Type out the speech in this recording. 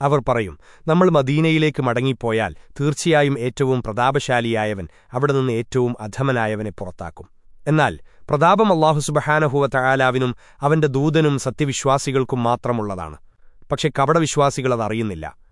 അവർ പറയും നമ്മൾ മദീനയിലേക്ക് മടങ്ങിപ്പോയാൽ തീർച്ചയായും ഏറ്റവും പ്രതാപശാലിയായവൻ അവിടെ നിന്ന് ഏറ്റവും അധമനായവനെ പുറത്താക്കും. എന്നാൽ പ്രതാപം അള്ളാഹു സുബഹാനഹുവ തയാലാവിനും അവന്റെ ദൂതനും സത്യവിശ്വാസികൾക്കും മാത്രമുള്ളതാണ്. പക്ഷെ കപടവിശ്വാസികൾ അതറിയുന്നില്ല